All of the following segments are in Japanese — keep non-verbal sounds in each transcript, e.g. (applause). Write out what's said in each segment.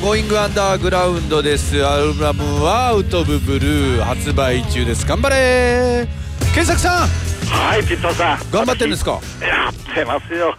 ゴーイングアンダーグラウンドです。アルバムはアウトブブルー。発売中です。頑張れ。検索さん。はいピットさん。頑張ってんですか？やってますよ。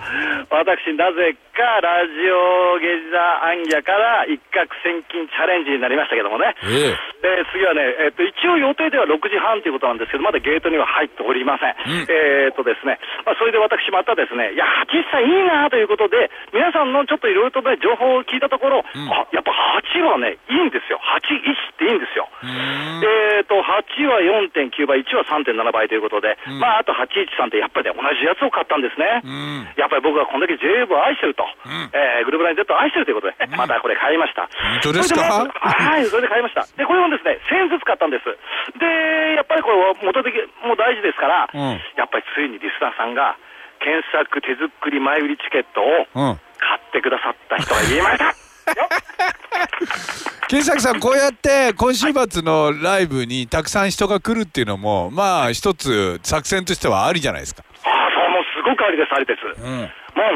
私なぜかラジオゲジザアンギャから一攫千金チャレンジになりましたけどもね、ええで次はね、えっと一応予定では6時半ということなんですけど、まだゲートには入っておりません。うんえっとですね、まあ、それで私またですね、いや、80歳いいなということで、皆さんのちょっといろいろとね、情報を聞いたところ、んあ、やっぱ8はね、いいんですよ。81っていいんですよ。うーんえっと、8は4.9倍、1は3.7倍ということで、うんまあ、あと813ってやっぱりね、同じやつを買ったんですね。うんやっぱり僕はこんだけ JWave を愛してると、んえーグルーブライン Z を愛してるということで、(laughs) またこれ買いました。本当ですか？はい、それで買いました。で、これもですね、1000円ずつ買ったんです。で、やっぱりこれは元的も大事ですから、うんやっぱりついにリスナーさんが、検索手作り前売りチケットをうん買ってくださった人が言いました。よ検索 (laughs) さんこうやって今週末のライブにたくさん人が来るっていうのもまあ一つ作戦としてはありじゃないですか、ああ、そうすごくありです、ありです。うん、もう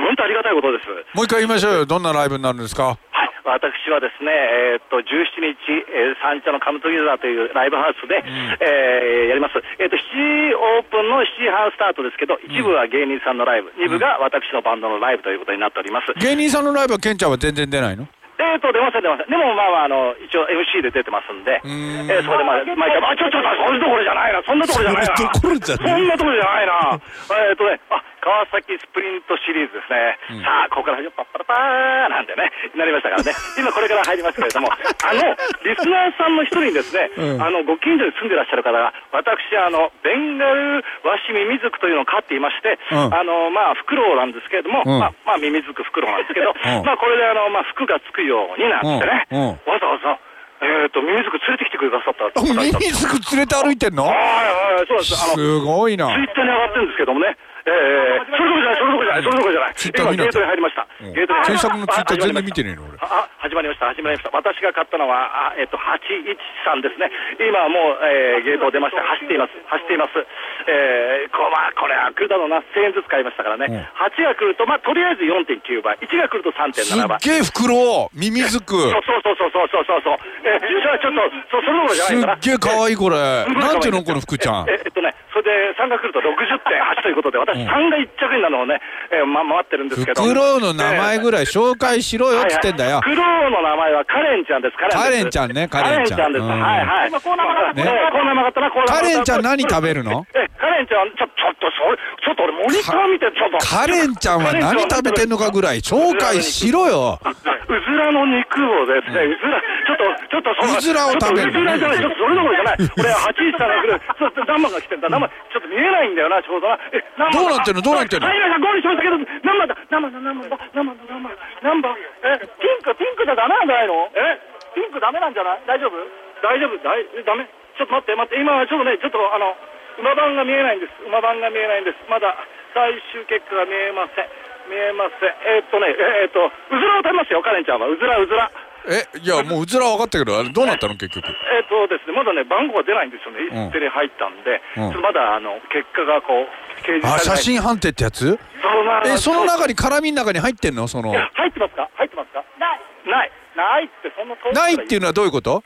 本当ありがたいことです。もう一回言いましょうよどんなライブになるんですか？はい、私はですね、えーっと、17日、えー、三茶のカムトギザーというライブハウスで、えーやります。えーっと、7時オープンの7時半スタートですけど、一部は芸人さんのライブ、二部が私のバンドのライブということになっております。芸人さんのライブはケンちゃんは全然出ないの？えーっと、出ません、出ません。でも、まあまあ、あの、一応 MC で出てますんで、んえーそこでまあ、毎回、あ、ちょ、ちょ、そんなところじゃないな、そんなところじゃないな。そんなところじゃないなところじゃないな。(laughs) えーっとね、あ、川崎スプリントシリーズですね。うん。さあ、ここから始まパッパラパーなんてね、なりましたからね。(laughs) 今これから入りますけれども、あの、リスナーさんの一人にですね、うん。あの、ご近所に住んでらっしゃる方が、私、あの、ベンガルワシミミズクというのを飼っていまして、うん。あの、まあ、フクロウなんですけれども、うん。まあ、まあ、ミミズクフクロウなんですけど、ん。まあ、これであの、まあ、服がつくようになってね、わざわざ、えっ、と、ミミズク連れてきてくださった (laughs) ミミズク連れて歩いてんの？はいはい、そうです。あの、すごいな。ツイッターに上がってるんですけどもね。ええそれどころじゃない、それどころじゃない、それどころじゃない。ツイッター見なゲートに入りました。うんゲートに。検索のツイッター全然見てねねえの俺あ、あ始まりました、始まりました。私が買ったのは、あえっ、と、813ですね。今はもう、えー、ゲートを出まして、走っています。走っています。えー、こう、まあ、これは来るだろうな。1000円ずつ買いましたからね。うん8が来ると、まあ、とりあえず4.9倍。1が来るとすっ3.7倍。げえ袋ミミズクそうそうそうそうそうそうそう。えー、ちょっと、そ、それどころじゃない。すっげえ可愛いこれ (laughs) なんていうのこの服ちゃんええっとね、それで3が来ると60.8ということで、私、うん3が1着になるのをね、えーま、回ってるんですけど。フクロウの名前ぐらい紹介しろよっつってんだよ。フクロウの名前はカレンちゃんです、カカレレンちゃんねカカレレンちゃん。ンちゃんです。うんはい。はい。今、コーナー曲がった。ね。えーコーナー曲がったな、コーナー曲がったカレンちゃん何食べるの？え、カレンちゃん、ちょ、ちょっと、それ、俺、モニター見て、ちょっと。カレンちゃんは何食べてんのかぐらい紹介しろよ。うずらの肉をですね、うずら、ちょっと、ちょっとその、うずらを食べるうずらじゃない、ちょっとそれどころじゃな。い。俺、8一さんが来る、ちょっと生が来てんだ、生、ちょっと見えないんだよな、ちょうどな。え、生どうなってんの？どうなってんの？はい、皆さん、ゴールしましたけど、生だ、生だ、生だ、生だ、生だ、生だ。え、ピンク、ピンクじゃダメなんじゃないの？え、ピンクダメなんじゃない？大丈夫？大丈夫大えダメ。ちょっと待って、待って、今、ちょっとね、ちょっと、あの、馬番が見えないんです。馬番が見えないんです。まだ、最終結果が見えません。見えません。えーっとね、えーっと、うずらを食べますよ、カレンちゃんは。うずら、うずら。えいやもううずら分かったけどあれどうなったの？結局えーっとですね、まだね、番号が出ないんですよね。う手に入ったんで、うんまだ、あの、結果がこう、掲示あされない。写真判定ってやつ？そうなえその中に。に絡みの中に入ってんの？そのいや入ってますか？入ってますか？ない。ない。ないって、そんなないっていうのはどういうこと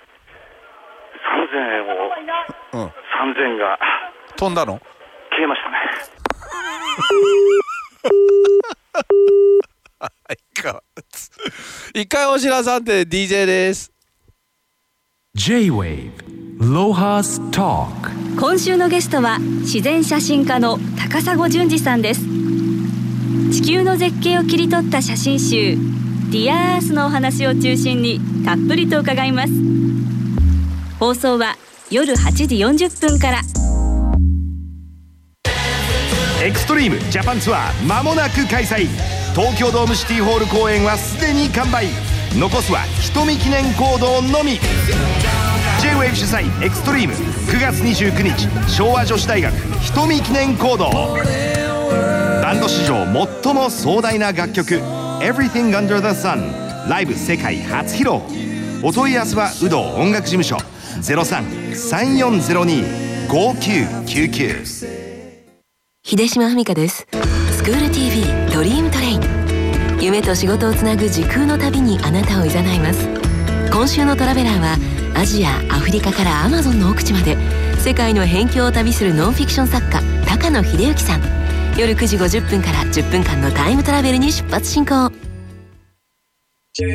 ？3000円を、うん3000円が飛んだの？消えましたね。(laughs) 一回お知らさんで DJ です。J-Wave Lohas Talk 今週のゲストは自然写真家の高砂淳二さんです。地球の絶景を切り取った写真集「ディアースのお話を中心にたっぷりと伺います。放送は夜8時40分からエクストリームジャパンツアー間もなく開催。東京ドームシティホール公演はすでに完売。残すは瞳記念行動のみ。J-WAVE 主催エクストリーム9月29日昭和女子大学人見記念講堂。バンド史上最も壮大な楽曲「Everything Under the Sun」ライブ世界初披露。お問い合わせはウドー音楽事務所。0334025999秀島史香です。スクール TV ドリームトレイン夢と仕事をつなぐ時空の旅にあなたを誘います。今週のトラベラーはアジアアフリカからアマゾンの奥地まで世界の辺境を旅するノンフィクション作家高野秀幸さん。夜9時50分から10分間のタイムトラベルに出発進行。ミ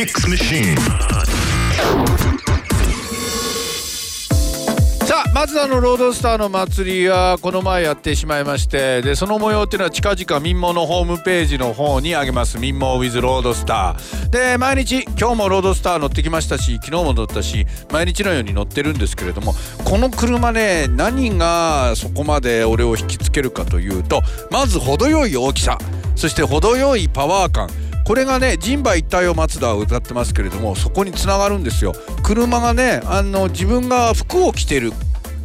ックスマシーンさあ松田のロードスターの祭りはこの前やってしまいましてでその模様っていうのは近々民網のホームページの方にあげます。民網 with ロードスター。で毎日今日もロードスター乗ってきましたし昨日も乗ったし毎日のように乗ってるんですけれどもこの車ね何がそこまで俺を引きつけるかというとまず程よい大きさ。そして程よいパワー感。これがね人馬一体を松田は歌ってますけれどもそこにつながるんですよ。車がねあの自分が服を着てる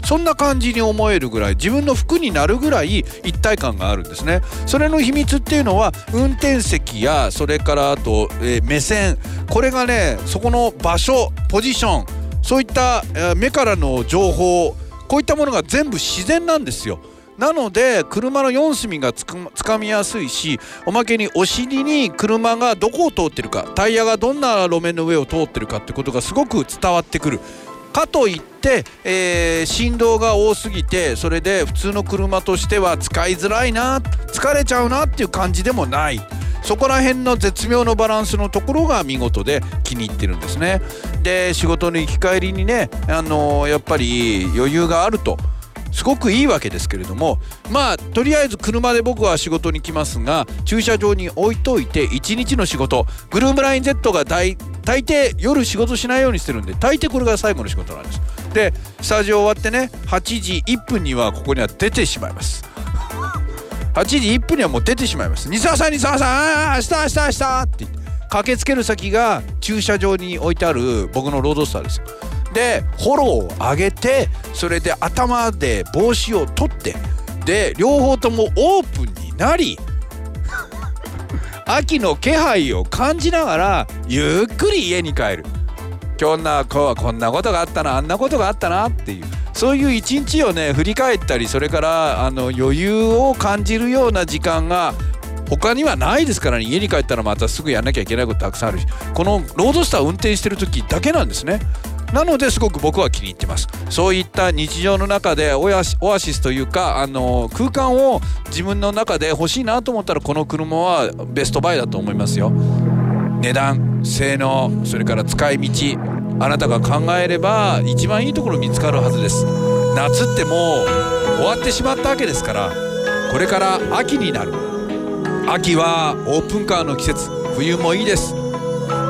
そんな感じに思えるぐらい自分の服になるぐらい一体感があるんですね。それの秘密っていうのは運転席やそれからあと、えー、目線これがねそこの場所ポジションそういった、えー、目からの情報こういったものが全部自然なんですよ。なので車の4隅がつかみやすいしおまけにお尻に車がどこを通ってるかタイヤがどんな路面の上を通ってるかってことがすごく伝わってくる。かといって、えー、振動が多すぎてそれで普通の車としては使いづらいな疲れちゃうなっていう感じでもない。そこら辺の絶妙のバランスのところが見事で気に入ってるんですね。で仕事の行き帰りにねあのー、やっぱり余裕があると。すごくいいわけですけれどもまあとりあえず車で僕は仕事に来ますが駐車場に置いといて1日の仕事グルームライン Z が大大抵夜仕事しないようにしてるんで大抵これが最後の仕事なんです。でスタジオ終わってね8時1分にはここには出てしまいます。8時1分にはもう出てしまいます「三沢さん三沢さんあ明日明日明日」ってって駆けつける先が駐車場に置いてある僕のロードスターです。よでフォローを上げてそれで頭で帽子を取ってで両方ともオープンになり (laughs) 秋の気配を感じながらゆっくり家に帰る。今日な今日はこんなことがあったなあんなことがあったなっていう。そういう一日をね振り返ったりそれからあの余裕を感じるような時間が他にはないですからね。家に帰ったらまたすぐやんなきゃいけないことたくさんあるし。このロードスター運転してる時だけなんですね。なのですごく僕は気に入ってます。そういった日常の中でオアシスというかあの空間を自分の中で欲しいなと思ったらこの車はベストバイだと思いますよ。値段性能それから使い道あなたが考えれば一番いいところ見つかるはずです。夏ってもう終わってしまったわけですからこれから秋になる。秋はオープンカーの季節。冬もいいです。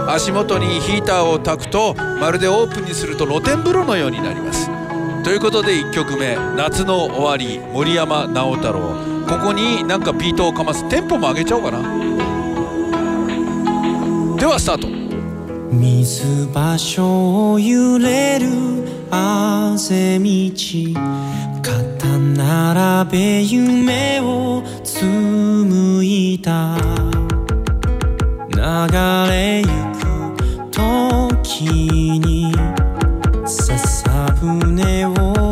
足元にヒーターを焚くとまるでオープンにすると露天風呂のようになります。ということで1曲目「夏の終わり」森山直太朗。ここになんかビートをかますテンポも上げちゃおうかな。ではスタート。水場所を揺れる汗道。肩並べ夢を紡いだ。流れゆ時に笹舟を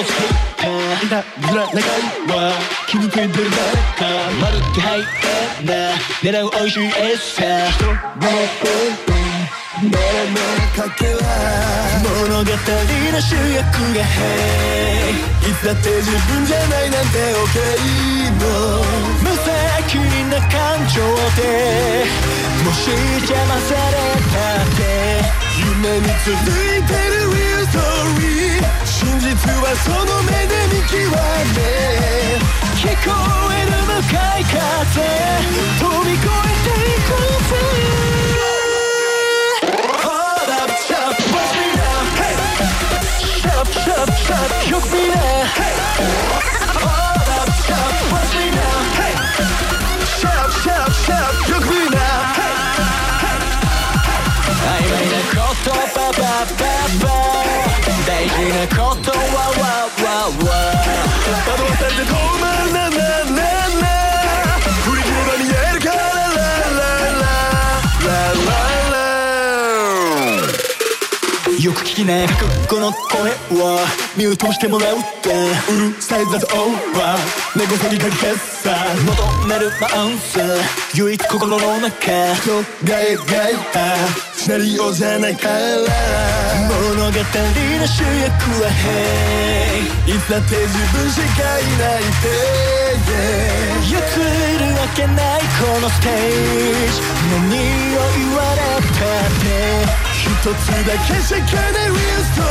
アーバズ起こすヘイターいたずら長いわ気づいてる誰かまるってハイエナ狙う美味しい餌人の目のかけら物語の主役が Hey いつだって自分じゃないなんて OK の無責任な感情でもし邪魔されたって夢に続いてる real story 実はその目で見極め聞こえる向かい風飛び越えていこう。ぜよく聞きな覚悟の声はミュートしてもらうって。うるさい雑音は根こそぎかき消さ。求めるアンサー唯一心の中。人が描いたシナリオじゃないから。物語の主役は Hey いつだって自分しかいないって。Yeah 譲るわけないこのステージ。何を言われたって。一つだけしかない real story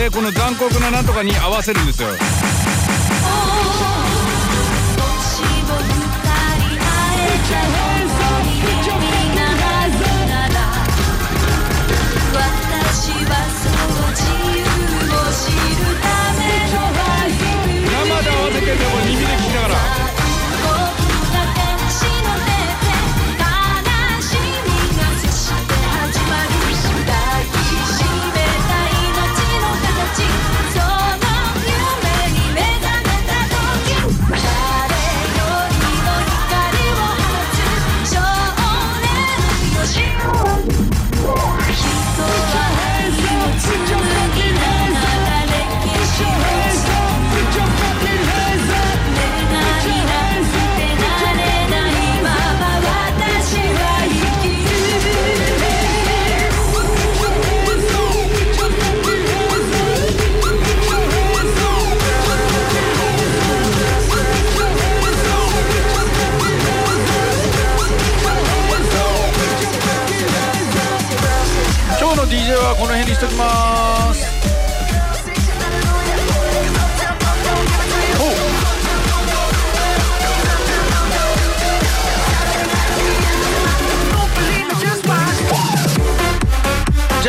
でこの残酷ななんとかに合わせるんですよ。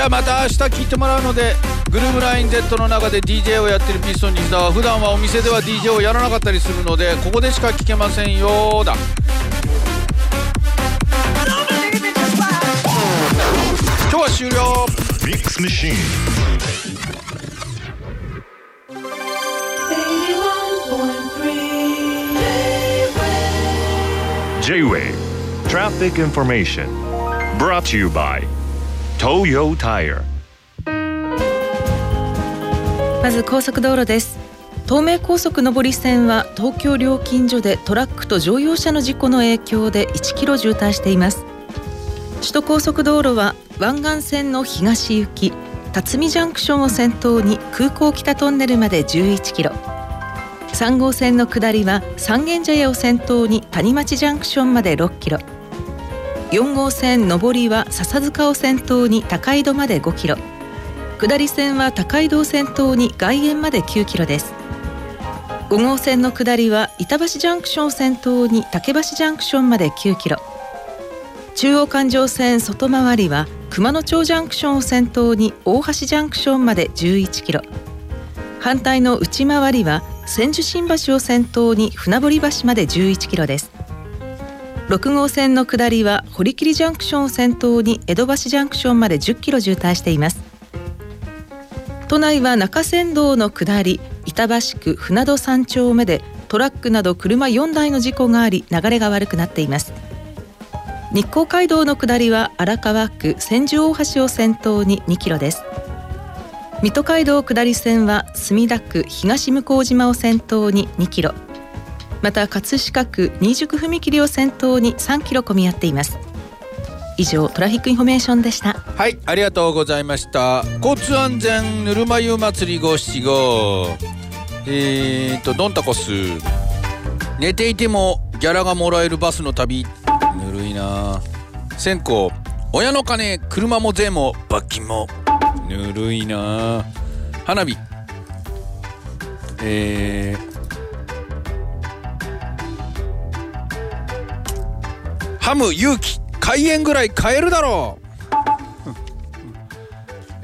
じゃあまた明日聞いてもらうのでグルームライン Z の中で DJ をやってるピストン西田は普段はお店では DJ をやらなかったりするのでここでしか聞けませんよだ。今日は終了。ミックスマシーン J-Way Traffic Information Brought to you by Toyo Tire. まず高速道路です。東名高速上り線は東京料金所でトラックと乗用車の事故の影響で1キロ渋滞しています。首都高速道路は湾岸線の東行き辰巳ジャンクションを先頭に空港北トンネルまで11キロ。3号線の下りは三軒茶屋を先頭に谷町ジャンクションまで6キロ。4号線上りは笹塚を先頭に高井戸まで5キロ。下り線は高井戸を先頭に外苑まで9キロです。5号線の下りは板橋ジャンクションを先頭に竹橋ジャンクションまで9キロ。中央環状線外回りは熊野町ジャンクションを先頭に大橋ジャンクションまで11キロ。反対の内回りは千住新橋を先頭に船堀橋まで11キロです。6号線の下りは堀切ジャンクションを先頭に江戸橋ジャンクションまで10キロ渋滞しています。都内は中山道の下り板橋区船戸3丁目でトラックなど車4台の事故があり流れが悪くなっています。日光街道の下りは荒川区千住大橋を先頭に2キロです。水戸街道下り線は墨田区東向島を先頭に2キロ。また葛飾区新宿踏切を先頭に3キロ混み合っています。以上トラフィックインフォメーションでした。はいありがとうございました。交通安全ぬるま湯祭り五七五。えーとドンタコス寝ていてもギャラがもらえるバスの旅。ぬるいな。線香親の金車も税も罰金も。ぬるいな。花火。えーハム勇気開園ぐらい買えるだろう。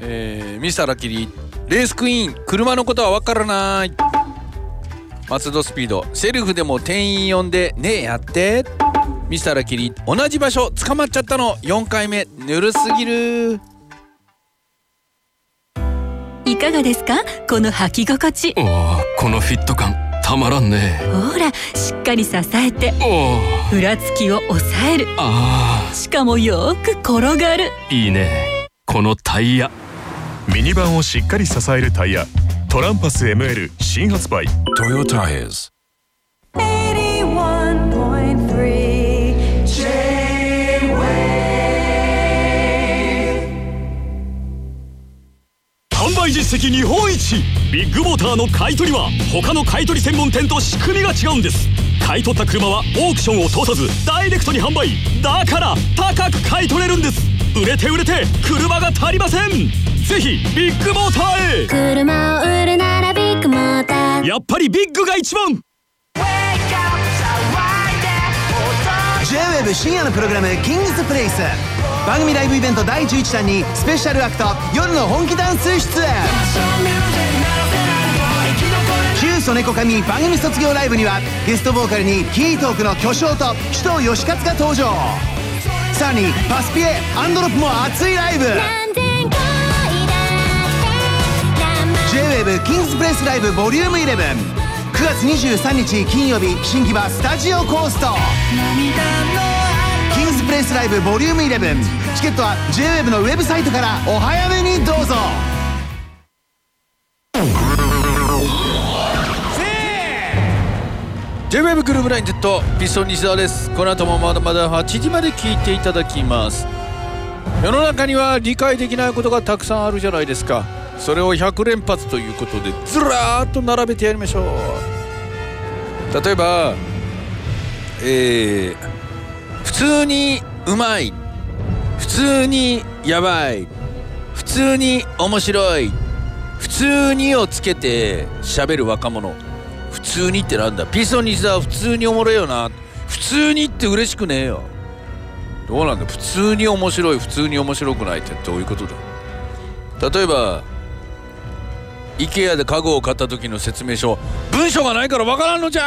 (laughs) えー、ミスターラッキリレースクイーン車のことはわからない。松戸スピードセルフでも店員呼んでねえやって。ミスターラッキリ同じ場所捕まっちゃったの。4回目ぬるすぎる。いかがですか？この履き心地。おーこのフィット感たまらんね。ほらしっかり支えて。おふらつきを抑える。あしかもよーく転がる。ーいいね。このタイヤ。ミニバンをしっかり支えるタイヤ。トランパス ML 新発売。Toyo Tires 販売実績日本一。ビッグモーターの買い取りは他の買い取り専門店と仕組みが違うんです。買い取った車はオークションを通さずダイレクトに販売。だから高く買い取れるんです。売れて売れて車が足りません。ぜひビッグモーターへ。車を売るならビッグモーター。やっぱりビッグが一番。J-WEB 深夜のプログラム「キングスプレイス」番組ライブイベント第11弾にスペシャルアクト夜の本気ダンス出演。旧ソネコ神番組卒業ライブにはゲストボーカルにキートークの巨匠と首藤義勝が登場。さらにパスピエアンドロップも熱いライブ。J-WEB キングスプレイスライブボリューム1 1 9月23日金曜日新木場スタジオコースト。プレイスライブボリューム11チケットは JWEB のウェブサイトからお早めにどうぞ。J-WEB グループライン Z ピストン西澤です。この後もまだまだ8時まで聞いていただきます。世の中には理解できないことがたくさんあるじゃないですか。それを100連発ということでずらーっと並べてやりましょう。例えばえー、普通にうまい。普通にやばい。普通に面白い。普通にをつけて喋る若者。普通にってなんだ。ピソにさ普通におもろいよな。普通にって嬉しくねえよ。どうなんだ。普通に面白い。普通に面白くないってどういうことだ。例えば IKEA で家具を買った時の説明書。文章がないからわからんのじゃ。